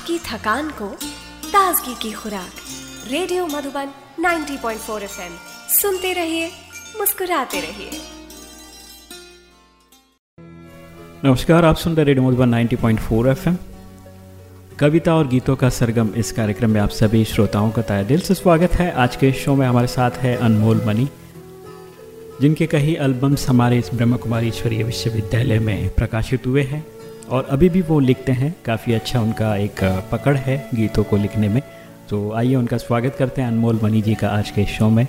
आपकी थकान को ताजगी की खुराक। Radio Madhuban 90.4 FM. सुनते रहिए, मुस्कुराते रहिए। नमस्कार, आप सुन रहे रेडियो मधुबन 90.4 एफएम। कविता और गीतों का सरगम इस कार्यक्रम में आप सभी श्रोताओं का तय दिल से स्वागत है। आज के शो में हमारे साथ है अनमोल मनी, जिनके कई एल्बम्स हमारे इस ब्रह्म कुमारी ईश्वरीय विश्वविद्यालय में प्रकाशित हुए हैं। और अभी भी वो लिखते हैं। काफ़ी अच्छा उनका एक पकड़ है गीतों को लिखने में। तो आइए उनका स्वागत करते हैं अनमोल मनी जी का आज के शो में।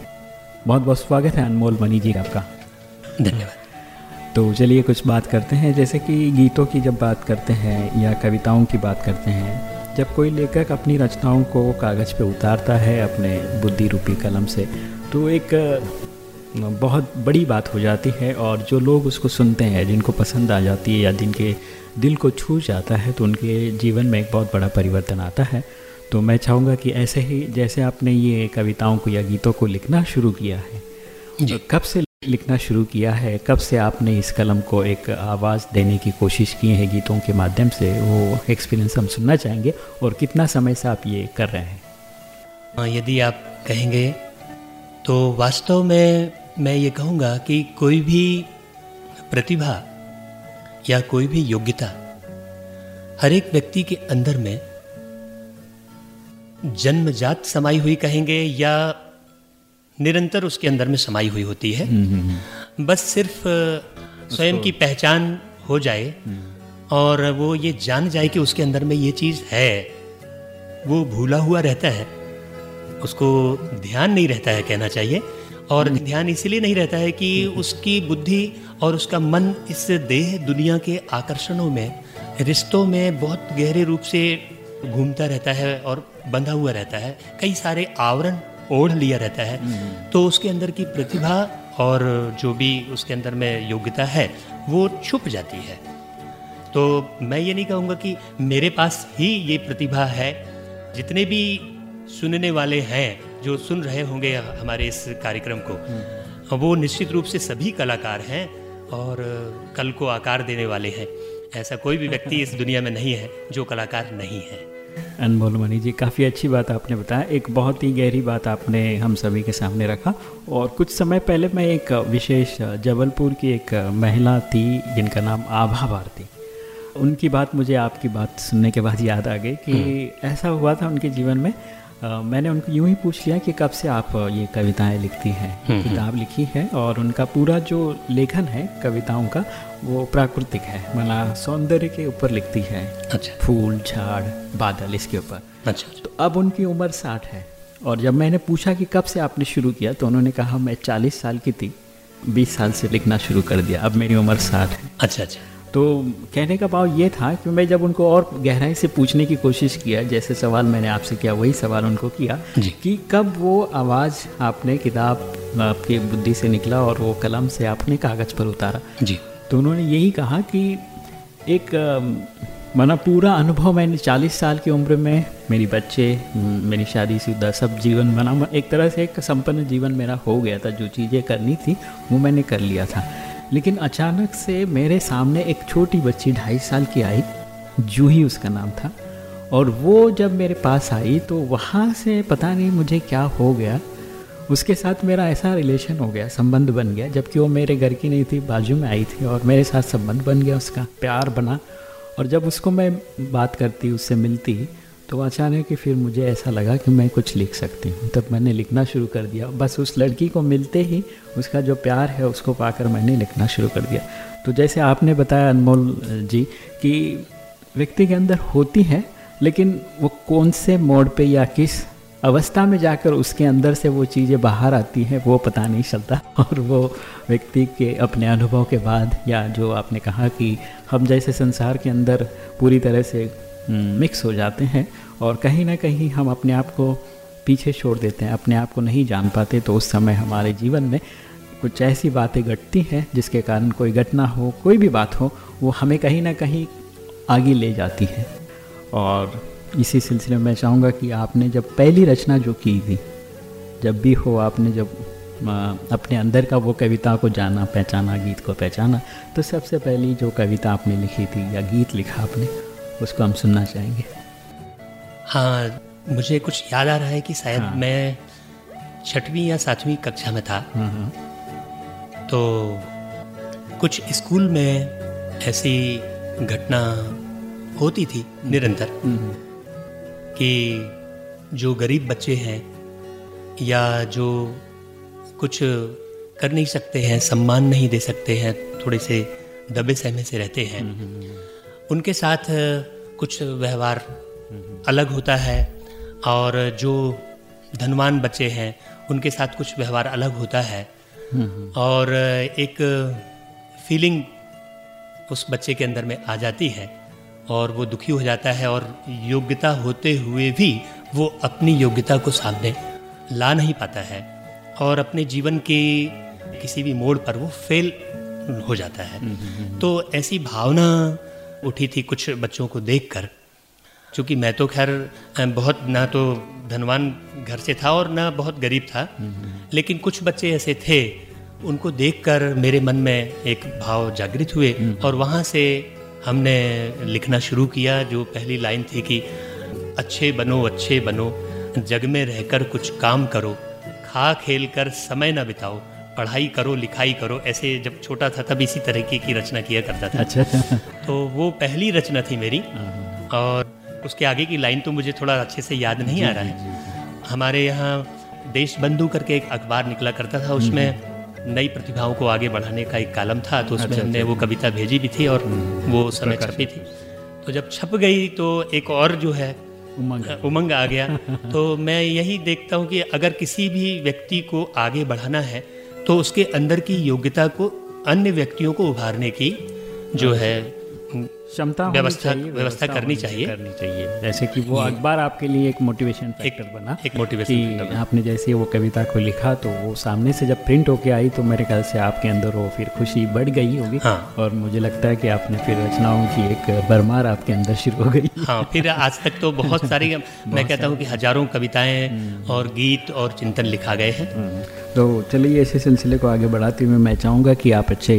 बहुत बहुत स्वागत है अनमोल मनी जी का आपका। धन्यवाद। तो चलिए कुछ बात करते हैं। जैसे कि गीतों की जब बात करते हैं या कविताओं की बात करते हैं जब कोई लेखक अपनी रचनाओं को कागज़ पे उतारता है अपने बुद्धि रूपी कलम से तो एक बहुत बड़ी बात हो जाती है और जो लोग उसको सुनते हैं जिनको पसंद आ जाती है या जिनके दिल को छू जाता है तो उनके जीवन में एक बहुत बड़ा परिवर्तन आता है। तो मैं चाहूँगा कि ऐसे ही जैसे आपने ये कविताओं को या गीतों को लिखना शुरू किया है तो कब से लिखना शुरू किया है कब से आपने इस कलम को एक आवाज़ देने की कोशिश की है गीतों के माध्यम से वो एक्सपीरियंस हम सुनना चाहेंगे और कितना समय से आप ये कर रहे हैं? हाँ, यदि आप कहेंगे तो वास्तव में मैं ये कहूँगा कि कोई भी प्रतिभा या कोई भी योग्यता हर एक व्यक्ति के अंदर में जन्मजात समाई हुई कहेंगे या निरंतर उसके अंदर में समाई हुई होती है। हम्म, हम्म, हम्म। बस सिर्फ़ स्वयं की पहचान हो जाए और वो ये जान जाए कि उसके अंदर में ये चीज़ है। वो भूला हुआ रहता है उसको ध्यान नहीं रहता है कहना चाहिए। और ध्यान इसलिए नहीं रहता है कि उसकी बुद्धि और उसका मन इस देह दुनिया के आकर्षणों में रिश्तों में बहुत गहरे रूप से घूमता रहता है और बंधा हुआ रहता है। कई सारे आवरण ओढ़ लिया रहता है। तो उसके अंदर की प्रतिभा और जो भी उसके अंदर में योग्यता है वो छुप जाती है। तो मैं ये नहीं कहूँगा कि मेरे पास ही ये प्रतिभा है। जितने भी सुनने वाले हैं जो सुन रहे होंगे हमारे इस कार्यक्रम को वो निश्चित रूप से सभी कलाकार हैं और कल को आकार देने वाले हैं। ऐसा कोई भी व्यक्ति इस दुनिया में नहीं है जो कलाकार नहीं है। अनमोल मणि जी काफ़ी अच्छी बात आपने बताया। एक बहुत ही गहरी बात आपने हम सभी के सामने रखा। और कुछ समय पहले मैं एक विशेष जबलपुर की एक महिला थी जिनका नाम आभा भारती। उनकी बात मुझे आपकी बात सुनने के बाद याद आ गई कि हम्म। ऐसा हुआ था उनके जीवन में मैंने उनको यूँ ही पूछ लिया कि कब से आप ये कविताएँ लिखती हैं। हम्म, हम्म। किताब लिखी है और उनका पूरा जो लेखन है कविताओं का वो प्राकृतिक है। मतलब सौंदर्य के ऊपर लिखती है। अच्छा। फूल झाड़ बादल इसके ऊपर। अच्छा। तो अब उनकी उम्र साठ है और जब मैंने पूछा कि कब से आपने शुरू किया तो उन्होंने कहा मैं चालीस साल की थी। बीस साल से लिखना शुरू कर दिया। अब मेरी उम्र साठ है। अच्छा अच्छा। तो कहने का भाव ये था कि मैं जब उनको और गहराई से पूछने की कोशिश किया जैसे सवाल मैंने आपसे किया वही सवाल उनको किया कि कब वो आवाज़ आपने किताब आपकी बुद्धि से निकला और वो कलम से आपने कागज़ पर उतारा। जी। तो उन्होंने यही कहा कि एक मना पूरा अनुभव मैंने 40 साल की उम्र में मेरी बच्चे मेरी शादी शुदा सब जीवन बना एक तरह से एक संपन्न जीवन मेरा हो गया था जो चीज़ें करनी थी वो मैंने कर लिया था। लेकिन अचानक से मेरे सामने एक छोटी बच्ची ढाई साल की आई जूही उसका नाम था। और वो जब मेरे पास आई तो वहाँ से पता नहीं मुझे क्या हो गया। उसके साथ मेरा ऐसा रिलेशन हो गया, संबंध बन गया, जबकि वो मेरे घर की नहीं थी, बाजू में आई थी, और मेरे साथ संबंध बन गया, उसका प्यार बना। और जब उसको मैं बात करती, उससे मिलती तो अचानक फिर मुझे ऐसा लगा कि मैं कुछ लिख सकती हूँ। तब मैंने लिखना शुरू कर दिया। बस उस लड़की को मिलते ही उसका जो प्यार है उसको पाकर मैंने लिखना शुरू कर दिया। तो जैसे आपने बताया अनमोल जी कि व्यक्ति के अंदर होती है, लेकिन वो कौन से मोड़ पे या किस अवस्था में जाकर उसके अंदर से वो चीज़ें बाहर आती हैं, वो पता नहीं चलता। और वो व्यक्ति के अपने अनुभव के बाद या जो आपने कहा कि हम जैसे संसार के अंदर पूरी तरह से मिक्स हो जाते हैं और कहीं ना कहीं हम अपने आप को पीछे छोड़ देते हैं, अपने आप को नहीं जान पाते तो उस समय हमारे जीवन में कुछ ऐसी बातें घटती हैं, जिसके कारण कोई घटना हो, कोई भी बात हो, वो हमें कहीं ना कहीं आगे ले जाती है। और इसी सिलसिले में मैं चाहूँगा कि आपने जब पहली रचना जो की थी, जब भी हो आपने जब अपने अंदर का वो कविता को जाना, पहचाना, गीत को पहचाना तो सबसे पहली जो कविता आपने लिखी थी या गीत लिखा आपने, उसको हम सुनना चाहेंगे। हाँ मुझे कुछ याद आ रहा है कि शायद हाँ। मैं छठवीं या सातवीं कक्षा में था। तो कुछ स्कूल में ऐसी घटना होती थी निरंतर कि जो गरीब बच्चे हैं या जो कुछ कर नहीं सकते हैं सम्मान नहीं दे सकते हैं थोड़े से दबे सहमे से रहते हैं उनके साथ कुछ व्यवहार अलग होता है और जो धनवान बच्चे हैं उनके साथ कुछ व्यवहार अलग होता है। और एक फीलिंग उस बच्चे के अंदर में आ जाती है और वो दुखी हो जाता है और योग्यता होते हुए भी वो अपनी योग्यता को सामने ला नहीं पाता है और अपने जीवन के किसी भी मोड़ पर वो फेल हो जाता है। तो ऐसी भावना उठी थी कुछ बच्चों को देखकर। क्योंकि मैं तो खैर बहुत ना तो धनवान घर से था और ना बहुत गरीब था। लेकिन कुछ बच्चे ऐसे थे उनको देखकर मेरे मन में एक भाव जागृत हुए और वहाँ से हमने लिखना शुरू किया जो पहली लाइन थी कि अच्छे बनो अच्छे बनो जग में रहकर कुछ काम करो खा खेल कर समय ना बिताओ पढ़ाई करो लिखाई करो ऐसे जब छोटा था तब इसी तरीके की रचना किया करता था। अच्छा तो वो पहली रचना थी मेरी। और उसके आगे की लाइन तो मुझे थोड़ा अच्छे से याद नहीं आ रहा है। हमारे यहाँ देश बंधु करके एक अखबार निकला करता था उसमें नई प्रतिभाओं को आगे बढ़ाने का एक कालम था तो उसमें अच्छा, हमने अच्छा। वो कविता भेजी भी थी और वो समय छपी थी। तो जब छप गई तो एक और जो है उमंग। उमंग आ गया। तो मैं यही देखता हूँ कि अगर किसी भी व्यक्ति को आगे बढ़ाना है तो उसके अंदर की योग्यता को अन्य व्यक्तियों को उभारने की जो है क्षमता व्यवस्था- व्यवस्था करनी चाहिए। करनी चाहिए। जैसे कि वो अखबार आपके लिए एक मोटिवेशन फैक्टर बना एक मोटिवेशन आपने जैसे वो कविता को लिखा तो वो सामने से जब प्रिंट होके आई तो मेरे ख्याल से आपके अंदर वो फिर खुशी बढ़ गई होगी। हाँ। और मुझे लगता है कि आपने फिर रचनाओं की एक भरमार आपके अंदर शुरू हो गई। हाँ फिर आज तक तो बहुत सारी मैं कहता हूँ कि हज़ारों कविताएँ और गीत और चिंतन लिखा गए हैं। तो चलिए इसी सिलसिले को आगे बढ़ाते हुए मैं चाहूँगा कि आप अच्छे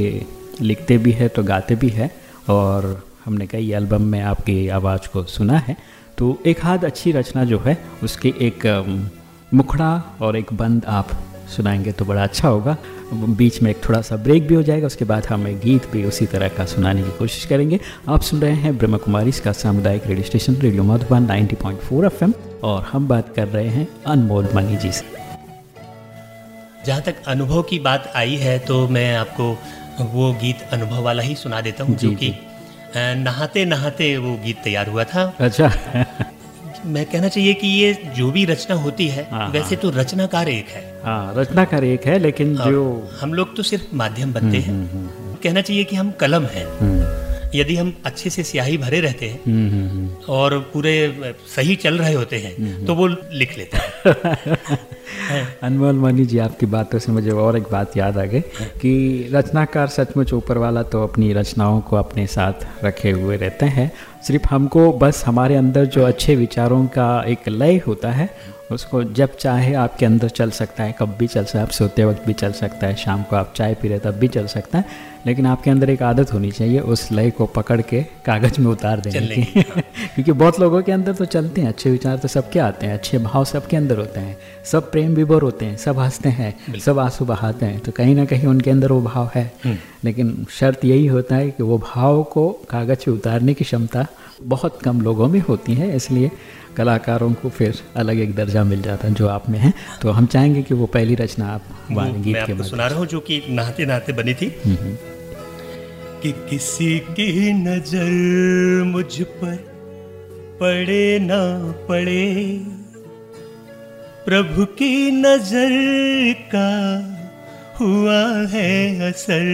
लिखते भी हैं तो गाते भी हैं और हमने कई एल्बम में आपकी आवाज़ को सुना है। तो एक हाथ अच्छी रचना जो है उसके एक मुखड़ा और एक बंद आप सुनाएँगे तो बड़ा अच्छा होगा। बीच में एक थोड़ा सा ब्रेक भी हो जाएगा उसके बाद हम एक गीत भी उसी तरह का सुनाने की कोशिश करेंगे। आप सुन रहे हैं ब्रह्म कुमारी इसका सामुदायिक radio station radio Madhuban 90.4 FM और हम बात कर रहे हैं अनमोल मनी जी से। जहाँ तक अनुभव की बात आई है तो मैं आपको वो गीत अनुभव वाला ही सुना देता हूँ जी, कि नहाते नहाते वो गीत तैयार हुआ था। अच्छा। मैं कहना चाहिए कि ये जो भी रचना होती है हाँ, वैसे तो रचनाकार एक है। हाँ रचनाकार एक है लेकिन जो हम लोग तो सिर्फ़ माध्यम बनते हैं। कहना चाहिए कि हम कलम हैं। यदि हम अच्छे से स्याही भरे रहते हैं हम्म, हम्म, हम्म, और पूरे सही चल रहे होते हैं तो वो लिख लेते हैं। अनमोल मनी जी आपकी बातों से मुझे और एक बात याद आ गई कि रचनाकार सचमुच ऊपर वाला तो अपनी रचनाओं को अपने साथ रखे हुए रहते हैं। सिर्फ़ हमको बस हमारे अंदर जो अच्छे विचारों का एक लय होता है उसको जब चाहे आपके अंदर चल सकता है कब भी चल सकता है आप सोते वक्त भी चल सकता है शाम को आप चाय पी रहे तब भी चल सकता है लेकिन आपके अंदर एक आदत होनी चाहिए उस लय को पकड़ के कागज़ में उतार देने की। क्योंकि बहुत लोगों के अंदर तो चलते हैं अच्छे विचार तो सबके आते हैं अच्छे भाव सबके अंदर होते हैं सब प्रेम विभोर होते हैं सब हँसते हैं सब आँसू बहाते हैं तो कहीं ना कहीं उनके अंदर वो भाव है। लेकिन शर्त यही होता है कि वो भाव को कागज़ पे उतारने की क्षमता बहुत कम लोगों में होती है इसलिए कलाकारों को फिर अलग एक दर्जा मिल जाता है जो आप में है। तो हम चाहेंगे कि वो पहली रचना आप गीत मैं के आपको सुना रहा हूँ जो कि नहाते नहाते बनी थी। कि किसी की नज़र मुझ पर पड़े ना पड़े प्रभु की नज़र का हुआ है असर।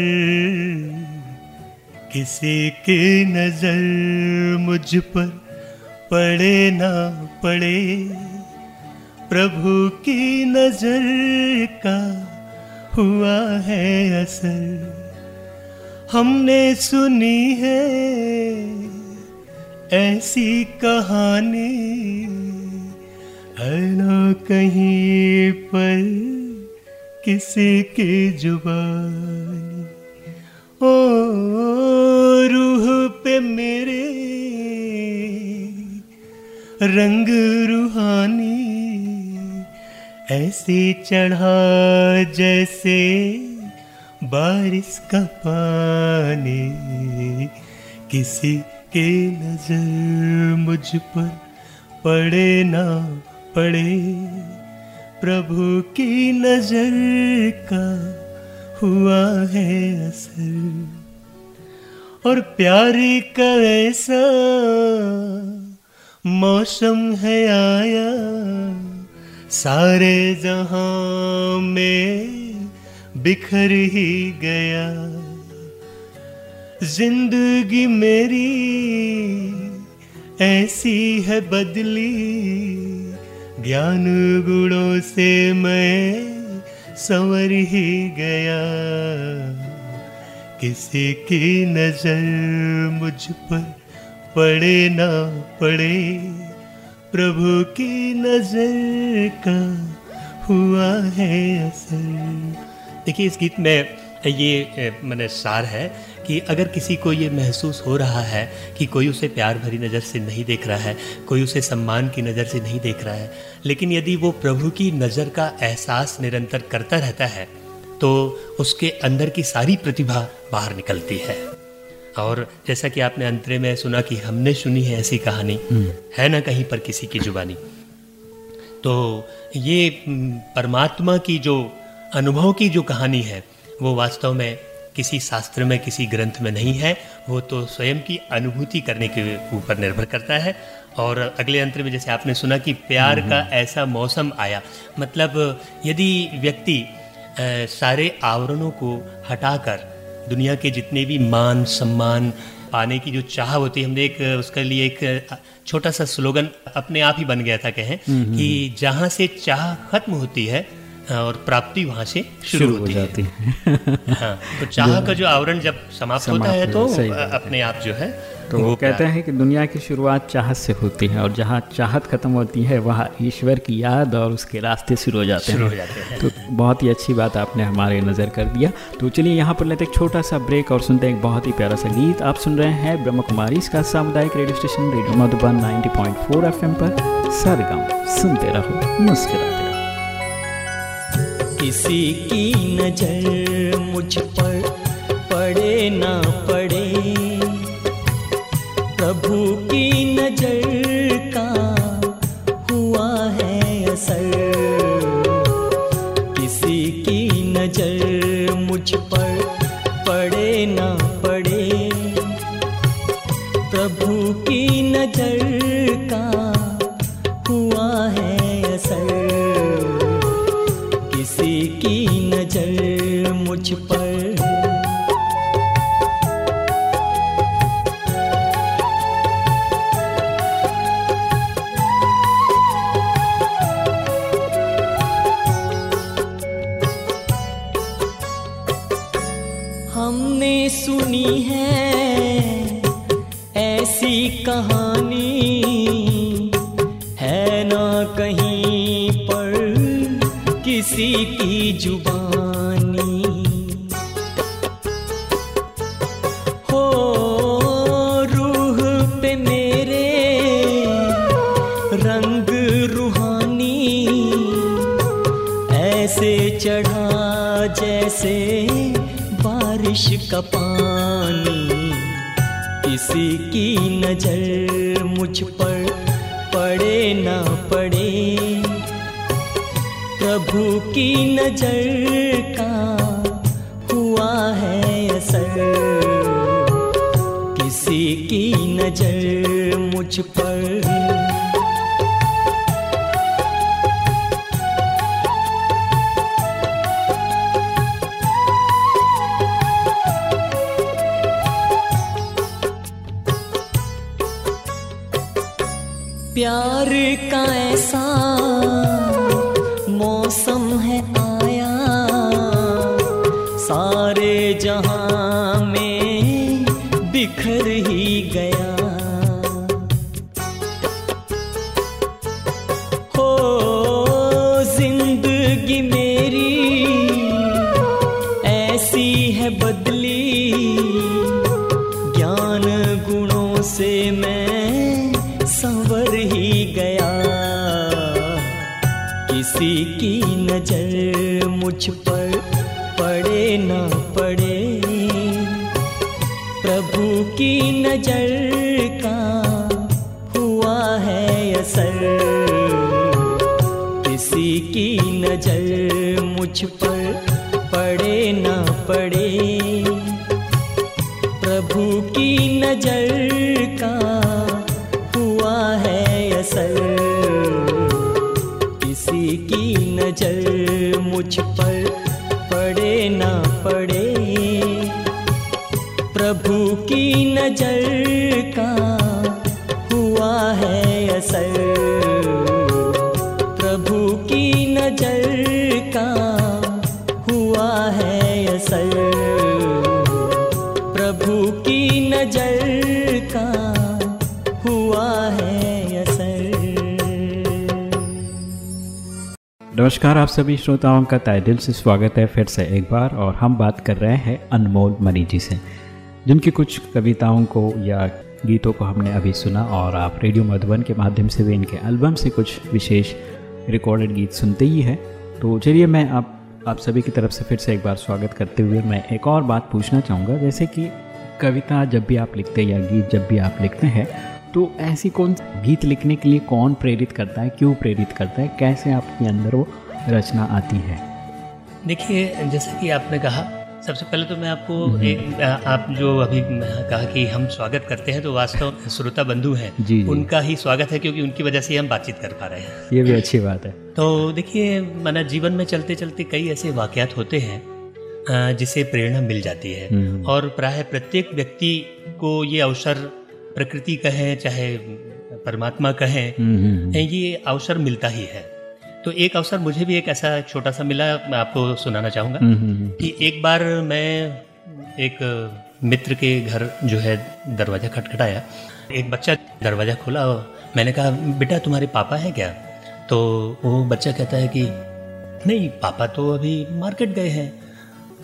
किसी की नज़र मुझ पर पड़े ना पड़े, प्रभु की नज़र का हुआ है असर। हमने सुनी है ऐसी कहानी अलो कहीं पर किसी की जुबानी। ओ, रूह पे मेरे रंग रूहानी, ऐसे चढ़ा जैसे बारिश का पानी। किसी के नज़र मुझ पर पड़े ना पड़े, प्रभु की नज़र का हुआ है असर। और प्यार का ऐसा मौसम है आया, सारे जहाँ में बिखर ही गया। ज़िंदगी मेरी ऐसी है बदली, ज्ञान गुणों से मैं संवर ही गया। किसी की नज़र मुझ पर पड़े ना पड़े, प्रभु की नज़र का हुआ है असर। देखिए, इस गीत में ये मैंने सार है कि अगर किसी को ये महसूस हो रहा है कि कोई उसे प्यार भरी नज़र से नहीं देख रहा है, कोई उसे सम्मान की नज़र से नहीं देख रहा है, लेकिन यदि वो प्रभु की नज़र का एहसास निरंतर करता रहता है तो उसके अंदर की सारी प्रतिभा बाहर निकलती है। और जैसा कि आपने अंतरे में सुना कि हमने सुनी है ऐसी कहानी हम्म। है ना कहीं पर किसी की जुबानी तो ये परमात्मा की जो अनुभव की जो कहानी है वो वास्तव में किसी शास्त्र में किसी ग्रंथ में नहीं है वो तो स्वयं की अनुभूति करने के ऊपर निर्भर करता है और अगले अंतर में जैसे आपने सुना कि प्यार का हम्म। ऐसा मौसम आया मतलब यदि व्यक्ति सारे आवरणों को हटाकर दुनिया के जितने भी मान सम्मान पाने की जो चाह होती है हमने एक उसके लिए एक छोटा सा स्लोगन अपने आप ही बन गया था कहें हम्म, कि जहाँ जहाँ से चाह खत्म होती है और प्राप्ति वहाँ से शुरू, हो जाती है। हाँ, तो चाह का जो आवरण जब समाप्त होता है तो अपने आप जो है तो वो कहते हैं कि दुनिया की शुरुआत चाहत से होती है और जहाँ चाहत खत्म होती है वहाँ ईश्वर की याद और उसके रास्ते शुरू हो जाते हैं। हो जाते हैं। तो बहुत ही अच्छी बात आपने हमारे नज़र कर दिया। तो चलिए यहाँ पर लेते एक छोटा सा ब्रेक और सुनते हैं एक बहुत ही प्यारा सा गीत। आप सुन रहे हैं ब्रह्म कुमारी इसका सामुदायिक radio station radio Madhuban 90.4 FM पर। सरगम सुनते रहो मुस्कुराते किसी की नज़र मुझ पर पड़े ना पड़े। प्रभु की नज़र का हुआ है असर। किसी की नज़र मुझ पर पड़े ना पड़े। प्रभु की नज़र नज़र का हुआ है असर। किसी की नज़र मुझ पर। प्यार का ऐसा किसी की नज़र मुझ पर पड़े न पड़े। प्रभु की नज़र का हुआ है असर। किसी की नज़र मुझ पर पड़े न पड़े। प्रभु की नज़र का नज़र मुझ पर पड़े न पड़े। प्रभु की नज़र का हुआ है असर। प्रभु की नज़र का हुआ है असर। प्रभु की नज़र नमस्कार आप सभी श्रोताओं का तय दिल से स्वागत है फिर से एक बार, और हम बात कर रहे हैं अनमोल मनी जी से, जिनकी कुछ कविताओं को या गीतों को हमने अभी सुना, और आप रेडियो मधुबन के माध्यम से भी इनके एल्बम से कुछ विशेष रिकॉर्डेड गीत सुनते ही हैं। तो चलिए मैं आप आप सभी की तरफ़ से फिर से एक बार स्वागत करते हुए मैं एक और बात पूछना चाहूँगा। जैसे कि कविता जब भी आप लिखते हैं या गीत जब भी आप लिखते हैं तो ऐसी कौन गीत लिखने के लिए कौन प्रेरित करता है क्यों प्रेरित करता है कैसे आपके अंदर वो रचना आती है? देखिए जैसा कि आपने कहा सबसे पहले तो मैं आपको एक आप जो अभी कहा कि हम स्वागत करते हैं तो वास्तव श्रोता बंधु हैं जी, जी। उनका ही स्वागत है क्योंकि उनकी वजह से हम बातचीत कर पा रहे हैं। ये भी अच्छी बात है। तो देखिए माना जीवन में चलते चलते कई ऐसे वाकयात होते हैं जिसे प्रेरणा मिल जाती है। हम्म। और प्राय प्रत्येक व्यक्ति को ये अवसर प्रकृति कहें चाहे परमात्मा कहें हम्म, हम्म, ये अवसर मिलता ही है। तो एक अवसर मुझे भी एक ऐसा छोटा सा मिला मैं आपको सुनाना चाहूँगा हम्म, हम्म, कि एक बार मैं एक मित्र के घर जो है दरवाज़ा खटखटाया। एक बच्चा दरवाज़ा खोला मैंने कहा बेटा तुम्हारे पापा हैं क्या? तो वो बच्चा कहता है कि नहीं पापा तो अभी मार्केट गए हैं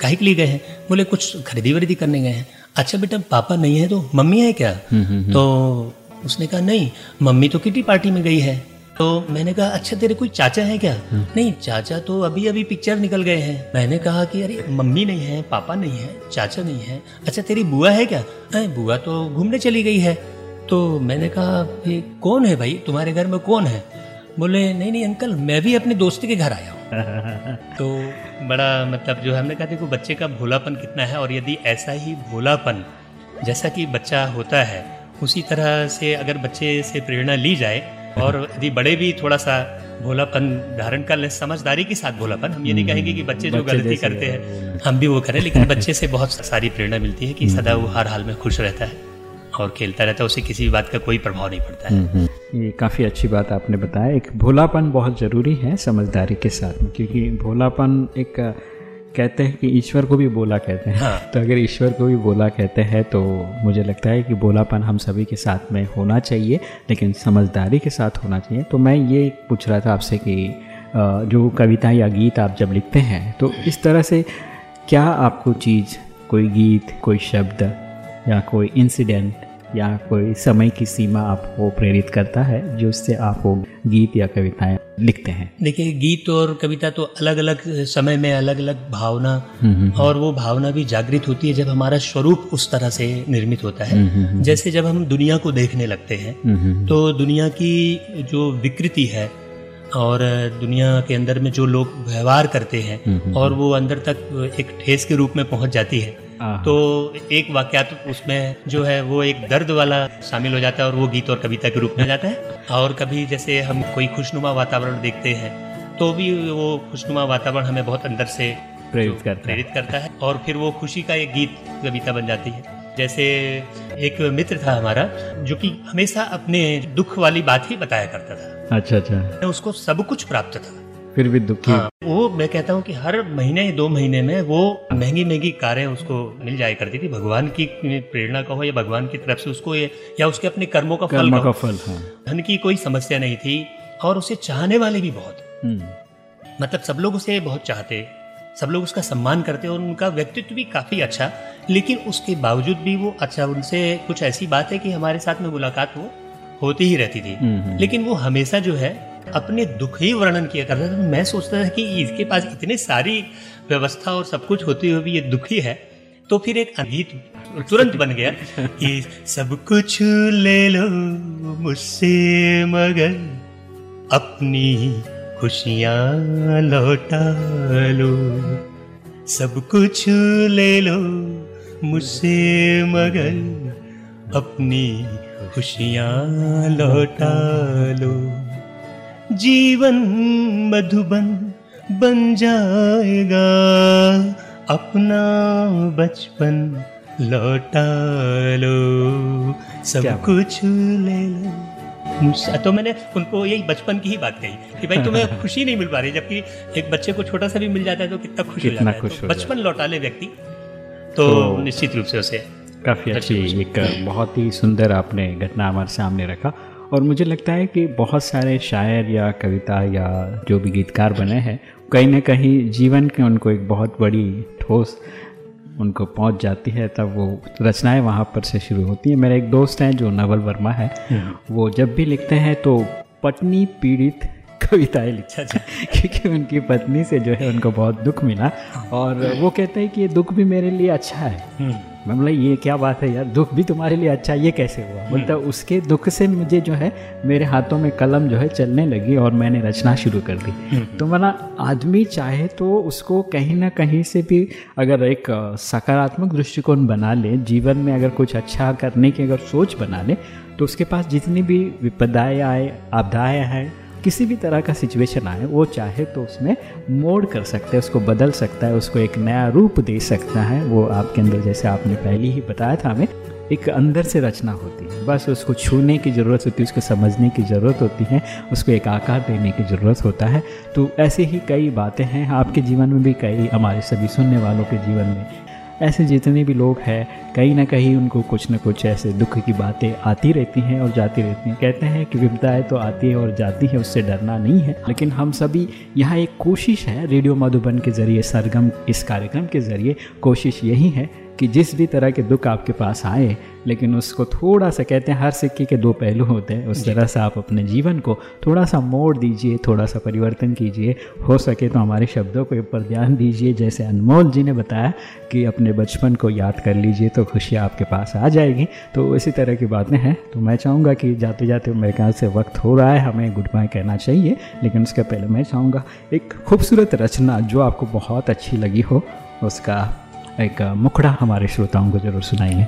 काहे के लिए गए हैं? बोले कुछ खरीदी वरीदी करने गए हैं। अच्छा बेटा पापा नहीं है तो मम्मी है क्या? तो उसने कहा नहीं मम्मी तो किटी पार्टी में गई है। तो मैंने कहा अच्छा तेरे कोई चाचा है क्या? नहीं चाचा तो अभी अभी पिक्चर निकल गए हैं। मैंने कहा कि अरे मम्मी नहीं है पापा नहीं है चाचा नहीं है। अच्छा तेरी बुआ है क्या? अरे बुआ तो घूमने चली गई है। तो मैंने कहा कौन है भाई? तुम्हारे घर में कौन है? बोले नहीं नहीं अंकल मैं भी अपने दोस्त के घर आया हूँ। तो बड़ा मतलब जो है हमने कहा देखो बच्चे का भोलापन कितना है और यदि ऐसा ही भोलापन जैसा कि बच्चा होता है उसी तरह से अगर बच्चे से प्रेरणा ली जाए और यदि बड़े भी थोड़ा सा भोलापन धारण कर ले समझदारी के साथ भोलापन हम ये नहीं कहेंगे कि बच्चे जो बच्चे गलती करते हैं हम भी वो करें लेकिन बच्चे से बहुत सारी प्रेरणा मिलती है कि सदा वो हर हाल में खुश रहता है। और खेलता रहता है उसे किसी भी बात का कोई प्रभाव नहीं पड़ता है। ये काफ़ी अच्छी बात आपने बताया। एक भोलापन बहुत ज़रूरी है समझदारी के साथ में क्योंकि भोलापन एक कहते हैं कि ईश्वर को भी बोला कहते हैं। हाँ। तो अगर ईश्वर को भी बोला कहते हैं तो मुझे लगता है कि भोलापन हम सभी के साथ में होना चाहिए लेकिन समझदारी के साथ होना चाहिए। तो मैं ये पूछ रहा था आपसे कि जो कविता या गीत आप जब लिखते हैं तो इस तरह से क्या आपको चीज़ कोई गीत कोई शब्द या कोई इंसिडेंट या कोई समय की सीमा आपको प्रेरित करता है जो इससे आप वो गीत या कविताएँ लिखते हैं? देखिए गीत और कविता तो अलग अलग समय में अलग अलग भावना और वो भावना भी जागृत होती है जब हमारा स्वरूप उस तरह से निर्मित होता है। जैसे जब हम दुनिया को देखने लगते हैं तो दुनिया की जो विकृति है और दुनिया के अंदर में जो लोग व्यवहार करते हैं और वो अंदर तक एक ठेस के रूप में पहुँच जाती है। तो एक वाक्यात उसमें जो है वो एक दर्द वाला शामिल हो जाता है और वो गीत और कविता के रूप में जाता है। और कभी जैसे हम कोई खुशनुमा वातावरण देखते हैं तो भी वो खुशनुमा वातावरण हमें बहुत अंदर से प्रेरित करता प्रेरित करता है और फिर वो खुशी का एक गीत कविता बन जाती है। जैसे एक मित्र था हमारा जो कि हमेशा अपने दुख वाली बात ही बताया करता था। अच्छा अच्छा। उसको सब कुछ प्राप्त था। फिर भी दुखी हाँ, वो मैं कहता हूँ कि हर महीने दो महीने में वो महँगी महँगी कारें उसको मिल जाया करती थी। भगवान की प्रेरणा का हो या भगवान की तरफ़ से उसको ये- या उसके अपने कर्मों का फल कर्म का का। फल हाँ। धन की कोई समस्या नहीं थी और उसे चाहने वाले भी बहुत। हम्म, मतलब सब लोग उसे बहुत चाहते सब लोग उसका सम्मान करते और उनका व्यक्तित्व भी काफ़ी अच्छा लेकिन उसके बावजूद भी वो अच्छा उनसे कुछ ऐसी बात है कि हमारे साथ में मुलाकात हो होती ही रहती थी। लेकिन वो हमेशा जो है अपने दुख ही वर्णन किया करता था मैं सोचता था कि इसके पास इतनी सारी व्यवस्था और सब कुछ होती हुई भी ये दुखी है तो फिर एक गीत तुरंत बन गया कि सब कुछ ले लो मुझसे मगर अपनी खुशियाँ लौटा लो। सब कुछ ले लो मुझसे मगर अपनी खुशियाँ लौटा लो। जीवन मधुबन बन जाएगा। अपना बचपन लौटा लो। सब कुछ ले लो। मुझसे तो मैंने उनको यही बचपन की ही बात कही कि भाई तुम्हें खुशी नहीं मिल पा रही जबकि एक बच्चे को छोटा सा भी मिल जाता है तो कितना खुश कितना हो कितना जाता है। खुश तो बचपन लौटा ले व्यक्ति। तो, तो- निश्चित रूप से उसे काफ़ी अच्छी एक बहुत ही सुंदर आपने घटना हमारे सामने रखा। और मुझे लगता है कि बहुत सारे शायर या कविता या जो भी गीतकार बने हैं कहीं ना कहीं जीवन के उनको एक बहुत बड़ी ठोस उनको पहुँच जाती है तब वो रचनाएँ वहाँ पर से शुरू होती हैं। मेरा एक दोस्त हैं जो नवल वर्मा है। वो जब भी लिखते हैं तो पटनी पीड़ित कविताएँ लिखा। हैं क्योंकि उनकी पत्नी से जो है उनको बहुत दुख मिला। और वो कहते हैं कि ये दुख भी मेरे लिए अच्छा है। मैं बोला ये क्या बात है यार दुख भी तुम्हारे लिए अच्छा है, ये कैसे हुआ? बोलता उसके दुख से मुझे जो है मेरे हाथों में कलम जो है चलने लगी और मैंने रचना शुरू कर दी। तो मना आदमी चाहे तो उसको कहीं ना कहीं से भी अगर एक सकारात्मक दृष्टिकोण बना ले जीवन में अगर कुछ अच्छा करने की अगर सोच बना ले तो उसके पास जितनी भी विपदाएँ आए आपदाएँ आए किसी भी तरह का सिचुएशन आए, वो चाहे तो उसमें मोड़ कर सकता है, उसको बदल सकता है, उसको एक नया रूप दे सकता है, वो आपके अंदर जैसे आपने पहले ही बताया था हमें, एक अंदर से रचना होती है। बस उसको छूने की ज़रूरत होती है, उसको समझने की ज़रूरत होती है, उसको एक आकार देने की ज़रूरत होता है। तो ऐसे ही कई बातें हैं, आपके जीवन में भी कई, हमारे सभी सुनने वालों के जीवन में। ऐसे जितने भी लोग हैं, कहीं ना कहीं उनको कुछ ना कुछ ऐसे दुख की बातें आती रहती हैं और जाती रहती हैं। कहते हैं कि विपदाएँ तो आती है और जाती है, उससे डरना नहीं है। लेकिन हम सभी यहाँ एक कोशिश है रेडियो मधुबन के ज़रिए, सरगम इस कार्यक्रम के ज़रिए कोशिश यही है कि जिस भी तरह के दुख आपके पास आए लेकिन उसको थोड़ा सा कहते हैं हर सिक्के के दो पहलू होते हैं। उस तरह से आप अपने जीवन को थोड़ा सा मोड़ दीजिए थोड़ा सा परिवर्तन कीजिए। हो सके तो हमारे शब्दों के ऊपर ध्यान दीजिए। जैसे अनमोल जी ने बताया कि अपने बचपन को याद कर लीजिए तो खुशियाँ आपके पास आ जाएगी। तो इसी तरह की बातें हैं। तो मैं चाहूँगा कि जाते जाते मेरे ख्याल से वक्त हो रहा है हमें गुड बाय कहना चाहिए। लेकिन उसके पहले मैं चाहूँगा एक खूबसूरत रचना जो आपको बहुत अच्छी लगी हो उसका एक मुखड़ा हमारे श्रोताओं को ज़रूर सुनाइए।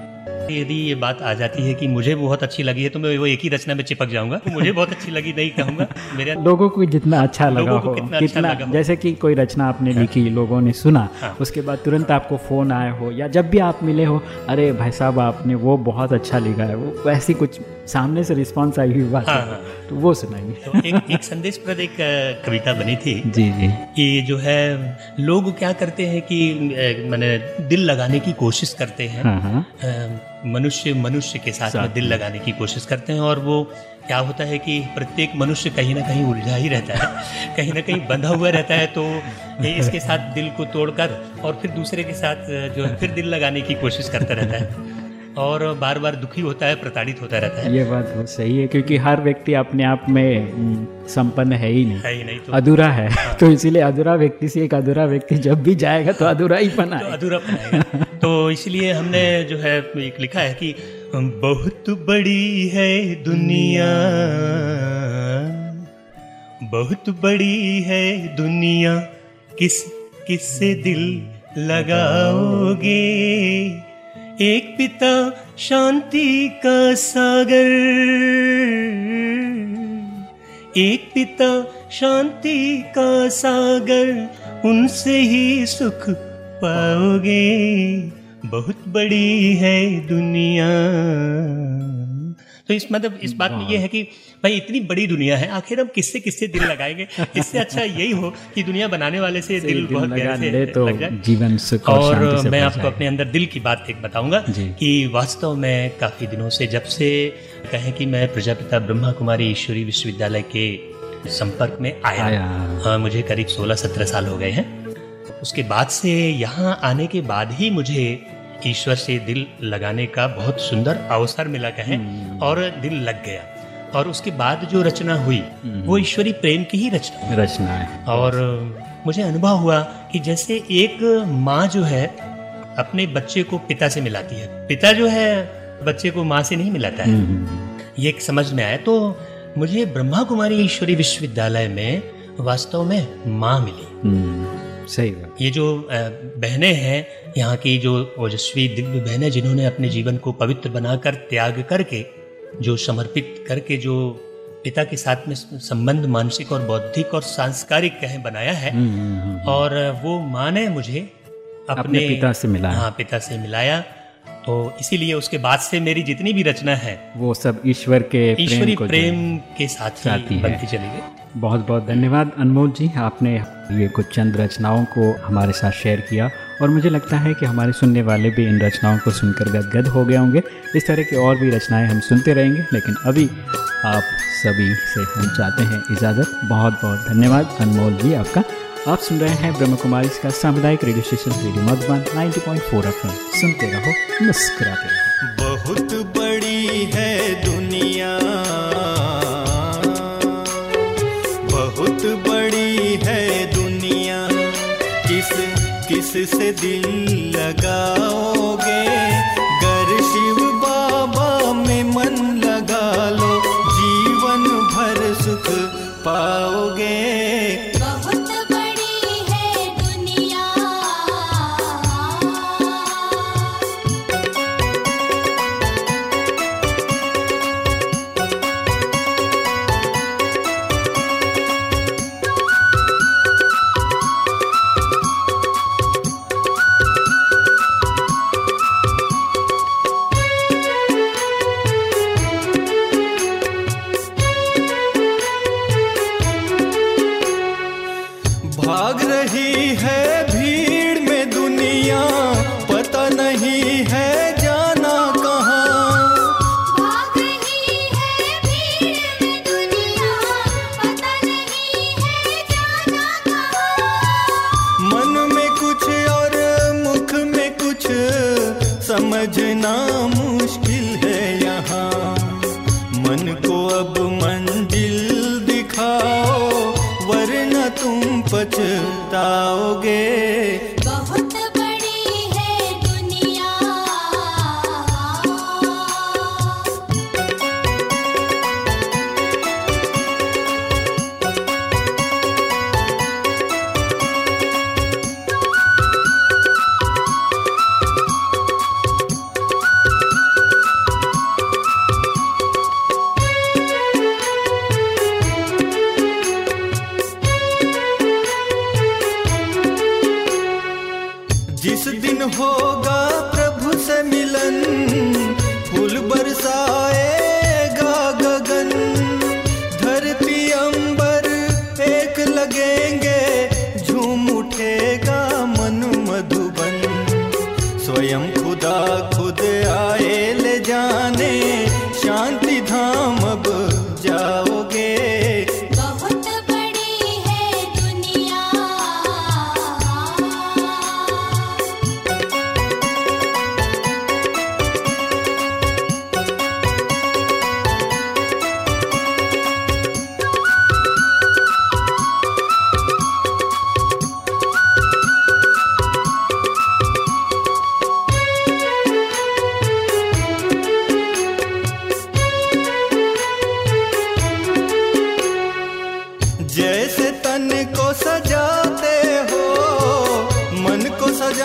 यदि ये बात आ जाती है कि मुझे बहुत अच्छी लगी है तो मैं वो एक ही रचना में चिपक जाऊँगा। तो मुझे बहुत अच्छी लगी नहीं कहूँगा। मेरे लोगों को जितना अच्छा लगा लोगों को हो कितना अच्छा लगा जैसे कि कोई रचना आपने लिखी लोगों ने सुना उसके बाद तुरंत आपको फ़ोन आया हो या जब भी आप मिले हो अरे भाई साहब आपने वो बहुत अच्छा लिखा है वो वैसी कुछ सामने से रिस्पॉन्स आई हुई बात हाँ, हाँ। तो वो सुनाइए। तो एक एक संदेशप्रद एक कविता बनी थी। जी जी। कि जो है लोग क्या करते हैं कि मैंने दिल लगाने की कोशिश करते हैं। हाँ हाँ। मनुष्य मनुष्य के साथ साथ में। दिल लगाने की कोशिश करते हैं और वो क्या होता है कि प्रत्येक मनुष्य कहीं ना कहीं उलझा ही रहता है कहीं ना कहीं बंधा हुआ रहता है तो इसके साथ दिल को तोड़कर और फिर दूसरे के साथ जो है फिर दिल लगाने की कोशिश करता रहता है। और बार बार दुखी होता है प्रताड़ित होता रहता है। ये बात बहुत सही है क्योंकि हर व्यक्ति अपने आप में हम्म, संपन्न है ही नहीं। है ही नहीं तो अधूरा है। तो इसीलिए अधूरा व्यक्ति से एक अधूरा व्यक्ति जब भी जाएगा तो अधूरा ही बना तो अधूरा तो इसलिए हमने जो है एक लिखा है कि बहुत बड़ी है दुनिया। बहुत बड़ी है दुनिया। किस किस से दिल लगाओगे? एक पिता शांति का सागर। एक पिता शांति का सागर, उनसे ही सुख पाओगे। बहुत बड़ी है दुनिया। तो इस मतलब इस बात में ये है कि भाई इतनी बड़ी दुनिया है आखिर हम किससे किससे दिल लगाएँगे? इससे अच्छा यही हो कि दुनिया बनाने वाले से दिल दिल बहुत गहरे से तो लग जाए। जीवन सुख और, और से मैं आपको अपने अंदर दिल की बात एक बताऊँगा। कि वास्तव में काफ़ी दिनों से जब से कहें कि मैं प्रजापिता ब्रह्मा कुमारी ईश्वरी विश्वविद्यालय के संपर्क में आया, आया। हाँ, मुझे करीब 16-17 साल हो गए हैं। उसके बाद से यहाँ आने के बाद ही मुझे ईश्वर से दिल लगाने का बहुत सुंदर अवसर मिला कहें और दिल लग गया। और उसके बाद जो रचना हुई वो ईश्वरी प्रेम की ही रचना रचना है। और मुझे अनुभव हुआ कि जैसे एक माँ जो है अपने बच्चे को पिता से मिलाती है। पिता जो है बच्चे को माँ से नहीं मिलाता है। ये एक समझ में आया। तो मुझे ब्रह्मा कुमारी ईश्वरी विश्वविद्यालय में वास्तव में माँ मिली। हम्म, सही बात ये जो बहनें हैं यहाँ की जो ओजस्वी दिव्य बहनें जिन्होंने अपने जीवन को पवित्र बनाकर त्याग करके जो समर्पित करके जो पिता के साथ में संबंध मानसिक और बौद्धिक और सांस्कारिक कहें बनाया है और वो माँ ने मुझे अपने, अपने पिता से मिलाया। हाँ पिता से मिलाया तो इसीलिए उसके बाद से मेरी जितनी भी रचना है वो सब ईश्वर के ईश्वरी प्रेम को प्रेम के साथ है। बनती चली गई बहुत बहुत धन्यवाद अनमोल जी। आपने ये कुछ चंद रचनाओं को हमारे साथ शेयर किया और मुझे लगता है कि हमारे सुनने वाले भी इन रचनाओं को सुनकर गदगद हो गए होंगे। इस तरह की और भी रचनाएँ हम सुनते रहेंगे, लेकिन अभी आप सभी से हम चाहते हैं इजाज़त। बहुत बहुत धन्यवाद अनमोल जी आपका। आप सुन रहे हैं ब्रह्म कुमारी का सामुदायिक radio station radio Madhuban 90.4 FM. सुनते रहो, मुस्कुराते रहो। बहुत किस से दिल लगाओगे? समझना मुश्किल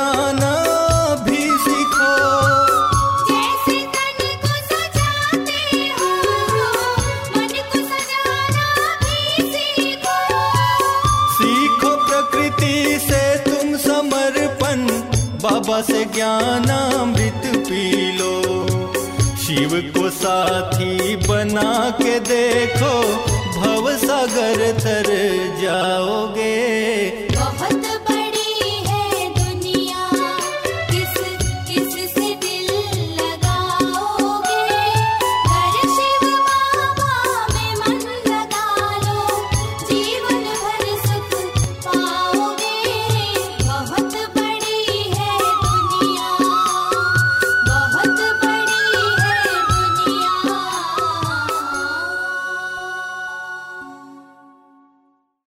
सजाना भी सीखो। जैसे तन को सजाते हो मन को सजाना भी सीखो। सीखो प्रकृति से तुम समर्पण बाबा से ज्ञानामृत पी लो। शिव को साथी बना के देखो भव सागर तर जाओगे।